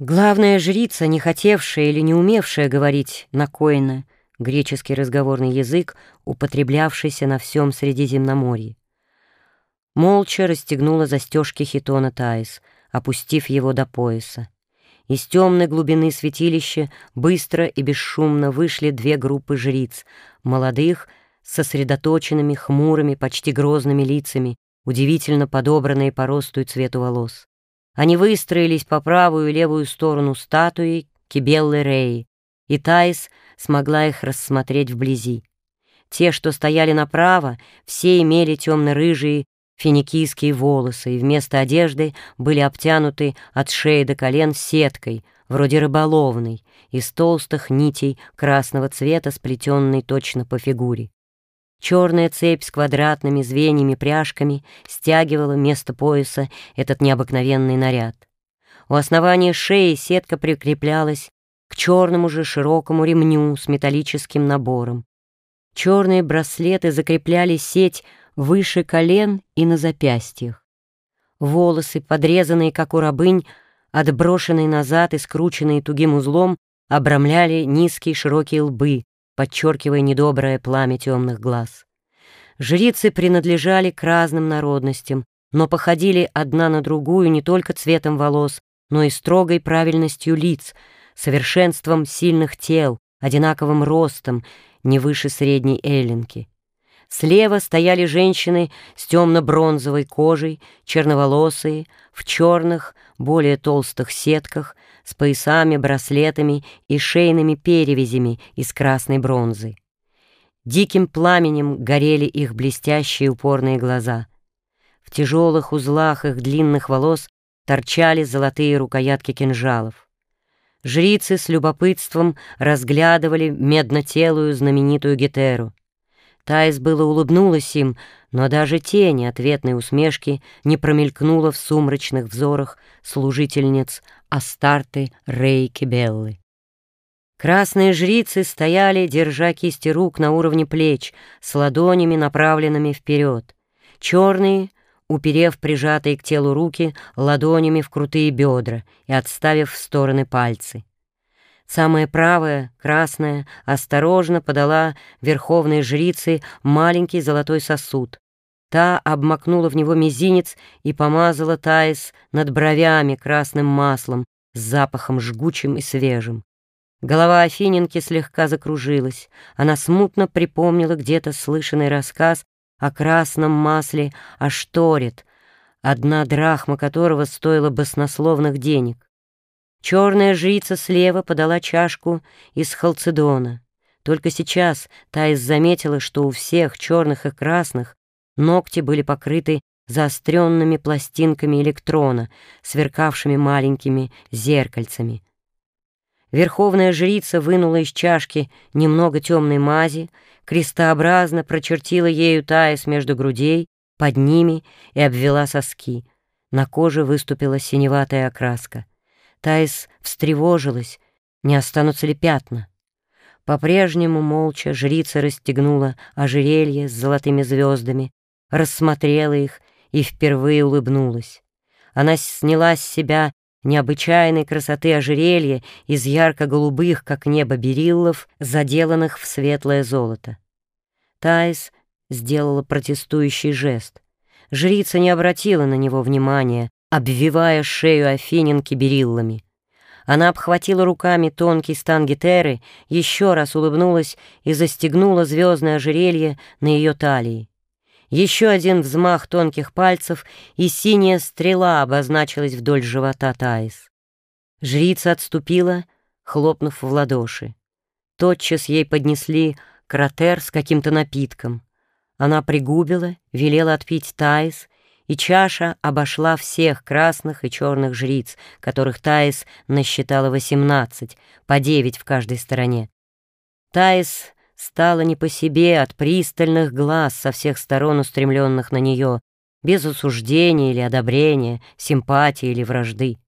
Главная жрица, не хотевшая или не умевшая говорить на коина, греческий разговорный язык, употреблявшийся на всем Средиземноморье. Молча расстегнула застежки хитона Таис, опустив его до пояса. Из темной глубины святилища быстро и бесшумно вышли две группы жриц, молодых, с сосредоточенными, хмурыми, почти грозными лицами, удивительно подобранные по росту и цвету волос. Они выстроились по правую и левую сторону статуи Кибеллы Реи, и Таис смогла их рассмотреть вблизи. Те, что стояли направо, все имели темно-рыжие финикийские волосы и вместо одежды были обтянуты от шеи до колен сеткой, вроде рыболовной, из толстых нитей красного цвета, сплетенной точно по фигуре. Черная цепь с квадратными звеньями-пряжками стягивала место пояса этот необыкновенный наряд. У основания шеи сетка прикреплялась к черному же широкому ремню с металлическим набором. Черные браслеты закрепляли сеть выше колен и на запястьях. Волосы, подрезанные, как у рабынь, отброшенные назад и скрученные тугим узлом, обрамляли низкие широкие лбы, подчеркивая недоброе пламя темных глаз. Жрицы принадлежали к разным народностям, но походили одна на другую не только цветом волос, но и строгой правильностью лиц, совершенством сильных тел, одинаковым ростом, не выше средней эллинки. Слева стояли женщины с темно-бронзовой кожей, черноволосые, в черных, более толстых сетках, с поясами, браслетами и шейными перевязями из красной бронзы. Диким пламенем горели их блестящие упорные глаза. В тяжелых узлах их длинных волос торчали золотые рукоятки кинжалов. Жрицы с любопытством разглядывали меднотелую знаменитую Гетеру. Таис было улыбнулась им, но даже тени ответной усмешки не промелькнула в сумрачных взорах служительниц Астарты Рейки Беллы. Красные жрицы стояли, держа кисти рук на уровне плеч, с ладонями, направленными вперед. Черные, уперев прижатые к телу руки ладонями в крутые бедра и отставив в стороны пальцы. Самая правая, красная, осторожно подала верховной жрице маленький золотой сосуд. Та обмакнула в него мизинец и помазала Таис над бровями красным маслом с запахом жгучим и свежим. Голова Афиненки слегка закружилась. Она смутно припомнила где-то слышанный рассказ о красном масле Ашторет, одна драхма которого стоила баснословных денег. Черная жрица слева подала чашку из халцедона. Только сейчас Таис заметила, что у всех черных и красных ногти были покрыты заостренными пластинками электрона, сверкавшими маленькими зеркальцами. Верховная жрица вынула из чашки немного темной мази, крестообразно прочертила ею Таис между грудей, под ними и обвела соски. На коже выступила синеватая окраска. Таис встревожилась, не останутся ли пятна. По-прежнему молча жрица расстегнула ожерелье с золотыми звездами, рассмотрела их и впервые улыбнулась. Она сняла с себя необычайной красоты ожерелье из ярко-голубых, как небо бериллов, заделанных в светлое золото. Таис сделала протестующий жест. Жрица не обратила на него внимания, обвивая шею Афиненки бериллами. Она обхватила руками тонкий стан гитеры, еще раз улыбнулась и застегнула звездное ожерелье на ее талии. Еще один взмах тонких пальцев, и синяя стрела обозначилась вдоль живота Таис. Жрица отступила, хлопнув в ладоши. Тотчас ей поднесли кратер с каким-то напитком. Она пригубила, велела отпить Таис и чаша обошла всех красных и черных жриц, которых Таис насчитала восемнадцать, по девять в каждой стороне. Таис стала не по себе от пристальных глаз со всех сторон устремленных на нее, без осуждения или одобрения, симпатии или вражды.